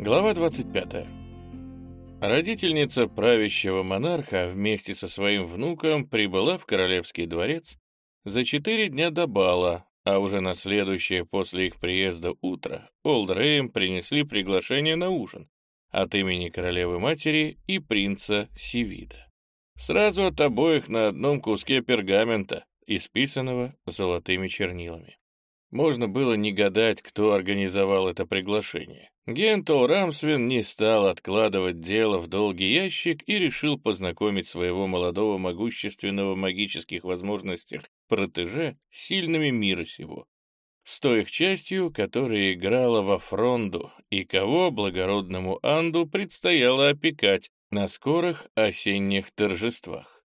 Глава 25. Родительница правящего монарха вместе со своим внуком прибыла в королевский дворец за четыре дня до бала, а уже на следующее после их приезда утро Олд принесли приглашение на ужин от имени королевы-матери и принца Сивида. Сразу от обоих на одном куске пергамента, исписанного золотыми чернилами. Можно было не гадать, кто организовал это приглашение. Гентл Рамсвин не стал откладывать дело в долгий ящик и решил познакомить своего молодого могущественного магических возможностях протеже с сильными мира сего, с той их частью, которая играла во фронду и кого благородному Анду предстояло опекать на скорых осенних торжествах.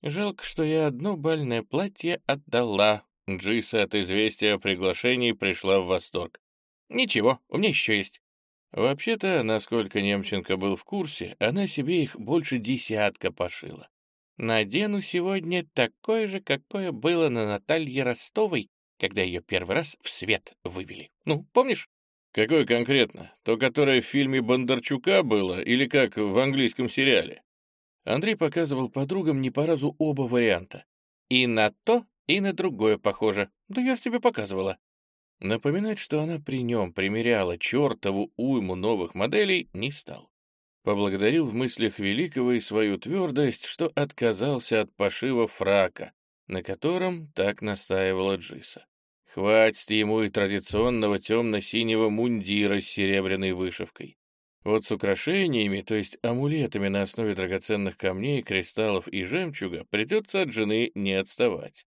«Жалко, что я одно бальное платье отдала». Джиса от известия о приглашении пришла в восторг. «Ничего, у меня еще есть». Вообще-то, насколько Немченко был в курсе, она себе их больше десятка пошила. Надену сегодня такое же, какое было на Наталье Ростовой, когда ее первый раз в свет вывели. Ну, помнишь? Какое конкретно? То, которое в фильме Бондарчука было или как в английском сериале? Андрей показывал подругам не по разу оба варианта. И на то, и на другое похоже. Да я же тебе показывала. Напоминать, что она при нем примеряла чертову уйму новых моделей, не стал. Поблагодарил в мыслях Великого и свою твердость, что отказался от пошива фрака, на котором так настаивала Джиса. Хватит ему и традиционного темно-синего мундира с серебряной вышивкой. Вот с украшениями, то есть амулетами на основе драгоценных камней, кристаллов и жемчуга, придется от жены не отставать.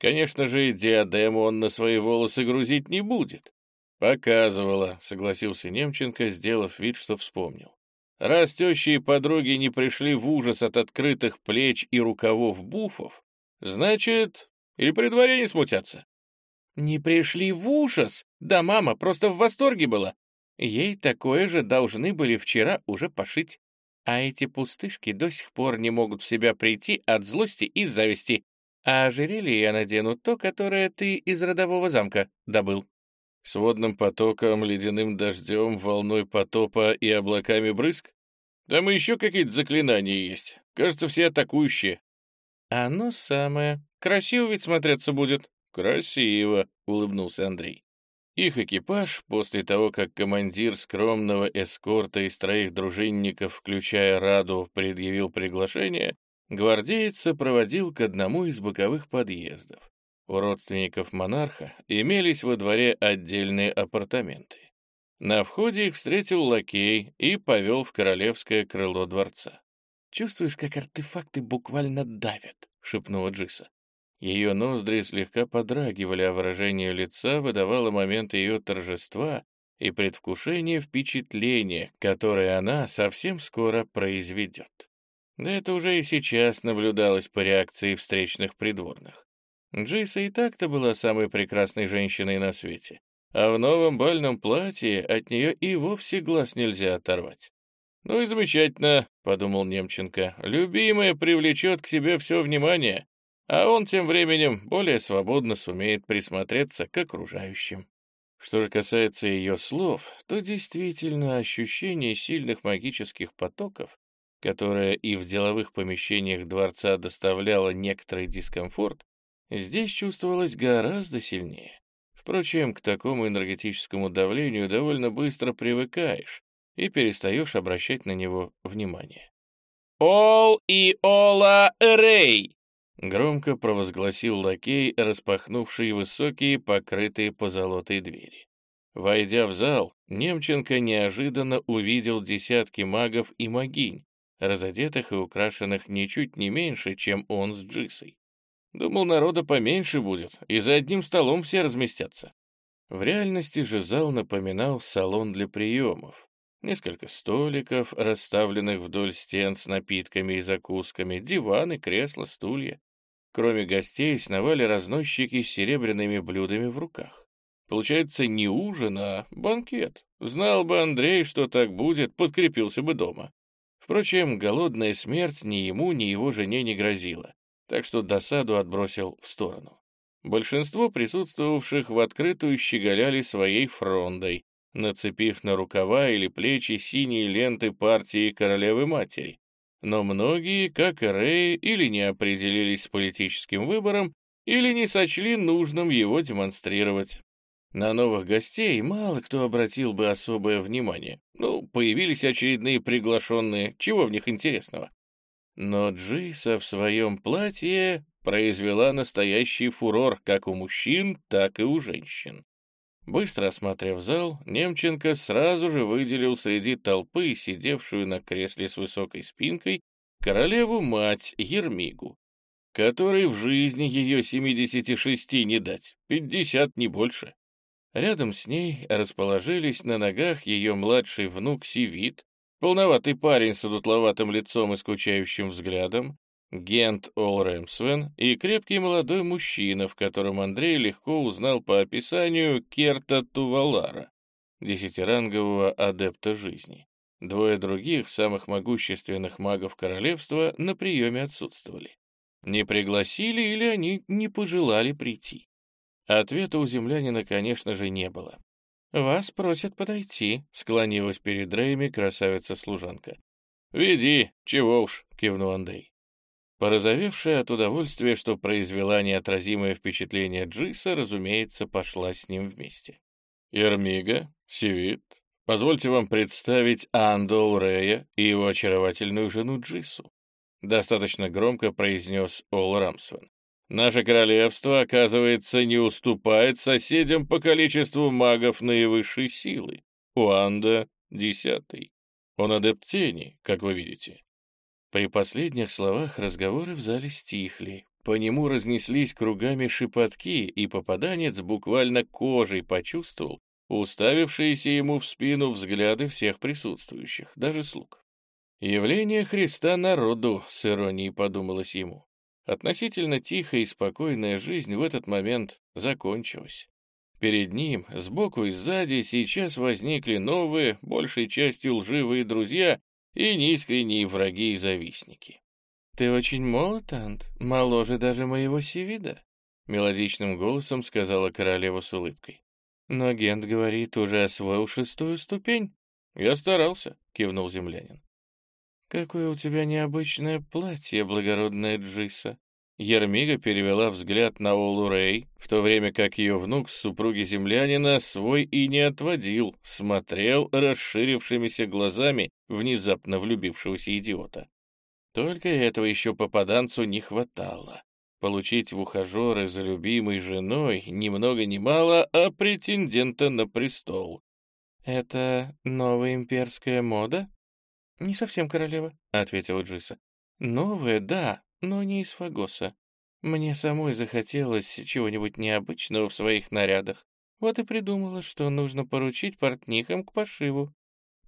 Конечно же, диадему он на свои волосы грузить не будет. Показывала, согласился Немченко, сделав вид, что вспомнил. Раз тещи и подруги не пришли в ужас от открытых плеч и рукавов буфов, значит, и при дворе не смутятся. «Не пришли в ужас? Да мама просто в восторге была. Ей такое же должны были вчера уже пошить. А эти пустышки до сих пор не могут в себя прийти от злости и зависти. А ожерелье я надену то, которое ты из родового замка добыл». С водным потоком, ледяным дождем, волной потопа и облаками брызг? Там еще какие-то заклинания есть. Кажется, все атакующие. Оно самое. Красиво ведь смотреться будет. «Красиво», — улыбнулся Андрей. Их экипаж, после того, как командир скромного эскорта из троих дружинников, включая Раду, предъявил приглашение, гвардеец сопроводил к одному из боковых подъездов. У родственников монарха имелись во дворе отдельные апартаменты. На входе их встретил лакей и повел в королевское крыло дворца. «Чувствуешь, как артефакты буквально давят?» — шепнула Джиса. Ее ноздри слегка подрагивали, а выражение лица выдавало момент ее торжества и предвкушение впечатления, которое она совсем скоро произведет. Да это уже и сейчас наблюдалось по реакции встречных придворных. Джиса и так-то была самой прекрасной женщиной на свете, а в новом бальном платье от нее и вовсе глаз нельзя оторвать. «Ну и замечательно», — подумал Немченко, — «любимая привлечет к себе все внимание, а он тем временем более свободно сумеет присмотреться к окружающим. Что же касается ее слов, то действительно ощущение сильных магических потоков, которое и в деловых помещениях дворца доставляло некоторый дискомфорт, здесь чувствовалось гораздо сильнее. Впрочем, к такому энергетическому давлению довольно быстро привыкаешь и перестаешь обращать на него внимание. «Ол и Ола Рей!» Громко провозгласил лакей, распахнувший высокие, покрытые позолотой двери. Войдя в зал, Немченко неожиданно увидел десятки магов и магинь, разодетых и украшенных ничуть не меньше, чем он с Джисой. Думал, народа поменьше будет, и за одним столом все разместятся. В реальности же зал напоминал салон для приемов. Несколько столиков, расставленных вдоль стен с напитками и закусками, диваны, кресла, стулья. Кроме гостей сновали разносчики с серебряными блюдами в руках. Получается, не ужин, а банкет. Знал бы Андрей, что так будет, подкрепился бы дома. Впрочем, голодная смерть ни ему, ни его жене не грозила, так что досаду отбросил в сторону. Большинство присутствовавших в открытую щеголяли своей фрондой, нацепив на рукава или плечи синие ленты партии королевы-матери. Но многие, как и Рэй, или не определились с политическим выбором, или не сочли нужным его демонстрировать. На новых гостей мало кто обратил бы особое внимание. Ну, появились очередные приглашенные, чего в них интересного. Но Джиса в своем платье произвела настоящий фурор как у мужчин, так и у женщин. Быстро осмотрев зал, Немченко сразу же выделил среди толпы, сидевшую на кресле с высокой спинкой, королеву-мать Ермигу, которой в жизни ее 76 не дать, 50 не больше. Рядом с ней расположились на ногах ее младший внук Сивит, полноватый парень с удутловатым лицом и скучающим взглядом, Гент Олрэмсвен и крепкий молодой мужчина, в котором Андрей легко узнал по описанию Керта Тувалара, десятирангового адепта жизни. Двое других, самых могущественных магов королевства, на приеме отсутствовали. Не пригласили или они не пожелали прийти. Ответа у землянина, конечно же, не было. «Вас просят подойти», — склонилась перед Рэями красавица-служанка. «Веди, чего уж», — кивнул Андрей. Порозовевшая от удовольствия, что произвела неотразимое впечатление Джиса, разумеется, пошла с ним вместе. «Ермига, Севит, позвольте вам представить Андол Рея и его очаровательную жену Джису», достаточно громко произнес Ол Рамсвен. Наше королевство, оказывается, не уступает соседям по количеству магов наивысшей силы. Уанда — десятый. Он адепт тени, как вы видите. При последних словах разговоры в зале стихли. По нему разнеслись кругами шепотки, и попаданец буквально кожей почувствовал уставившиеся ему в спину взгляды всех присутствующих, даже слуг. «Явление Христа народу», — с иронией подумалось ему. Относительно тихая и спокойная жизнь в этот момент закончилась. Перед ним, сбоку и сзади, сейчас возникли новые, большей частью лживые друзья и неискренние враги и завистники. «Ты очень молод, Ант, моложе даже моего Севида», — мелодичным голосом сказала королева с улыбкой. «Но Гент говорит, уже освоил шестую ступень». «Я старался», — кивнул землянин. «Какое у тебя необычное платье, благородная Джиса!» Ермига перевела взгляд на Олу Рэй, в то время как ее внук с супруги землянина свой и не отводил, смотрел расширившимися глазами внезапно влюбившегося идиота. Только этого еще попаданцу не хватало. Получить в ухажеры за любимой женой ни много ни мало, а претендента на престол. «Это новая имперская мода?» «Не совсем королева», — ответила Джиса. «Новая, да, но не из Фагоса. Мне самой захотелось чего-нибудь необычного в своих нарядах. Вот и придумала, что нужно поручить портнихам к пошиву».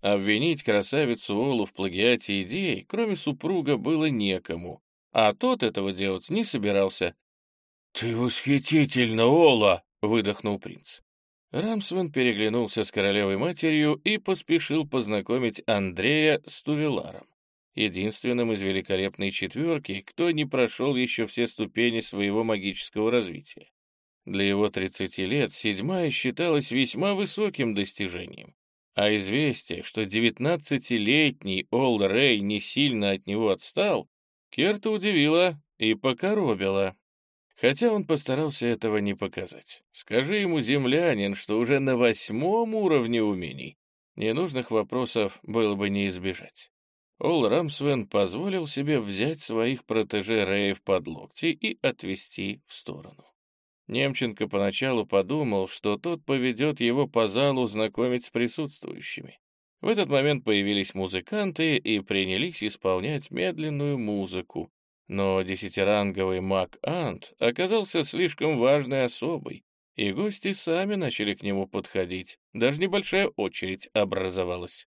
Обвинить красавицу Олу в плагиате идей, кроме супруга, было некому, а тот этого делать не собирался. «Ты восхитительна, Ола!» — выдохнул принц. Рамсвен переглянулся с королевой-матерью и поспешил познакомить Андрея с Тувеларом, единственным из великолепной четверки, кто не прошел еще все ступени своего магического развития. Для его 30 лет седьмая считалась весьма высоким достижением, а известие, что 19-летний Ол Рэй не сильно от него отстал, Керта удивило и покоробило. Хотя он постарался этого не показать. Скажи ему, землянин, что уже на восьмом уровне умений ненужных вопросов было бы не избежать. Ол Рамсвен позволил себе взять своих протеже Реев под локти и отвести в сторону. Немченко поначалу подумал, что тот поведет его по залу знакомить с присутствующими. В этот момент появились музыканты и принялись исполнять медленную музыку, но десятиранговый маг Ант оказался слишком важной особой, и гости сами начали к нему подходить, даже небольшая очередь образовалась.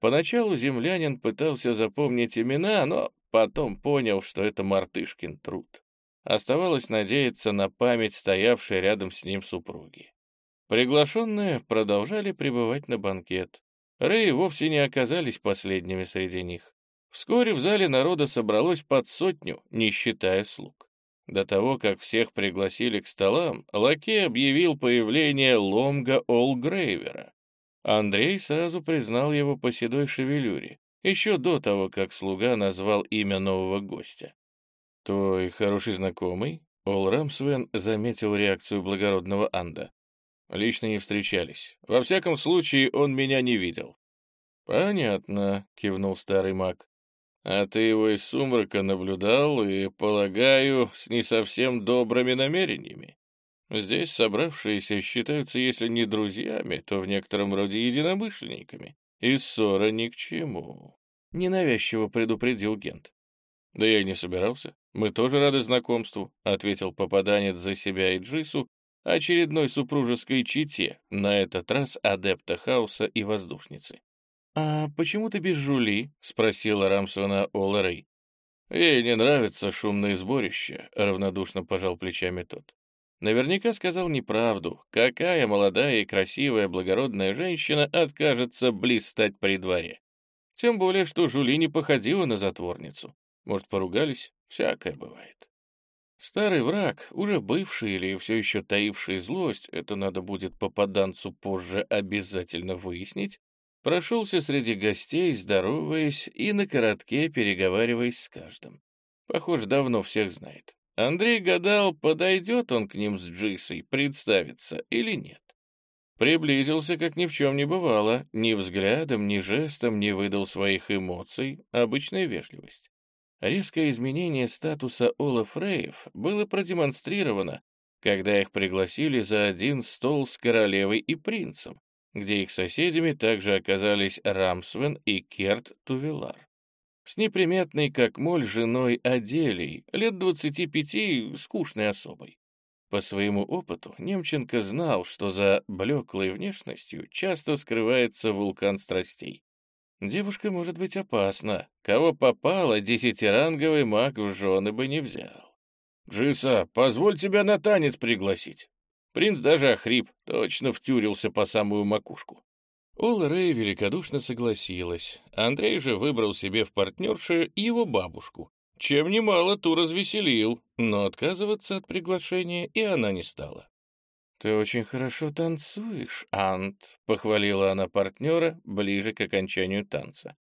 Поначалу землянин пытался запомнить имена, но потом понял, что это мартышкин труд. Оставалось надеяться на память стоявшей рядом с ним супруги. Приглашенные продолжали пребывать на банкет. Рэй вовсе не оказались последними среди них. Вскоре в зале народа собралось под сотню, не считая слуг. До того, как всех пригласили к столам, лакей объявил появление Ломга Олгрейвера. Андрей сразу признал его по седой шевелюре, еще до того, как слуга назвал имя нового гостя. «Твой хороший знакомый?» Ол Рамсвен заметил реакцию благородного Анда. «Лично не встречались. Во всяком случае, он меня не видел». «Понятно», — кивнул старый маг. «А ты его из сумрака наблюдал и, полагаю, с не совсем добрыми намерениями?» Здесь собравшиеся считаются, если не друзьями, то в некотором роде единомышленниками, и ссора ни к чему. Ненавязчиво предупредил Гент. «Да я и не собирался. Мы тоже рады знакомству», — ответил попаданец за себя и Джису, очередной супружеской чите, на этот раз адепта хаоса и воздушницы. «А почему ты без Жули?» — спросила Рамсона Олларей. «Ей не нравится шумное сборище», — равнодушно пожал плечами тот. Наверняка сказал неправду. Какая молодая и красивая благородная женщина откажется блистать при дворе? Тем более, что Жули не походила на затворницу. Может, поругались? Всякое бывает. Старый враг, уже бывший или все еще таивший злость, это надо будет попаданцу позже обязательно выяснить, прошелся среди гостей, здороваясь и на коротке переговариваясь с каждым. Похоже, давно всех знает. Андрей гадал, подойдет он к ним с Джисой, представиться или нет. Приблизился, как ни в чем не бывало, ни взглядом, ни жестом не выдал своих эмоций, обычная вежливость. Резкое изменение статуса Ола Фреев было продемонстрировано, когда их пригласили за один стол с королевой и принцем, где их соседями также оказались Рамсвен и Керт Тувелар с неприметной, как моль, женой Аделей, лет двадцати пяти, скучной особой. По своему опыту Немченко знал, что за блеклой внешностью часто скрывается вулкан страстей. Девушка может быть опасна. Кого попало, десятиранговый маг в жены бы не взял. «Джиса, позволь тебя на танец пригласить». Принц даже охрип, точно втюрился по самую макушку. Ола Рэй великодушно согласилась. Андрей же выбрал себе в партнерши его бабушку, чем немало ту развеселил, но отказываться от приглашения и она не стала. «Ты очень хорошо танцуешь, Ант», — похвалила она партнера ближе к окончанию танца.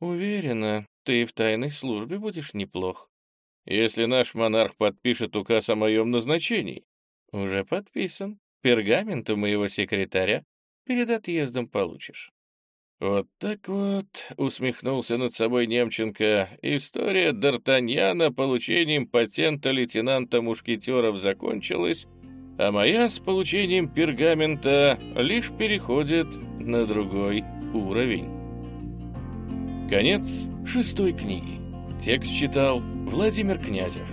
«Уверена, ты в тайной службе будешь неплох. Если наш монарх подпишет указ о моем назначении». «Уже подписан. Пергамент у моего секретаря Перед отъездом получишь». «Вот так вот», — усмехнулся над собой Немченко, «история Д'Артаньяна получением патента лейтенанта Мушкетеров закончилась, а моя с получением пергамента лишь переходит на другой уровень». Конец шестой книги. Текст читал Владимир Князев.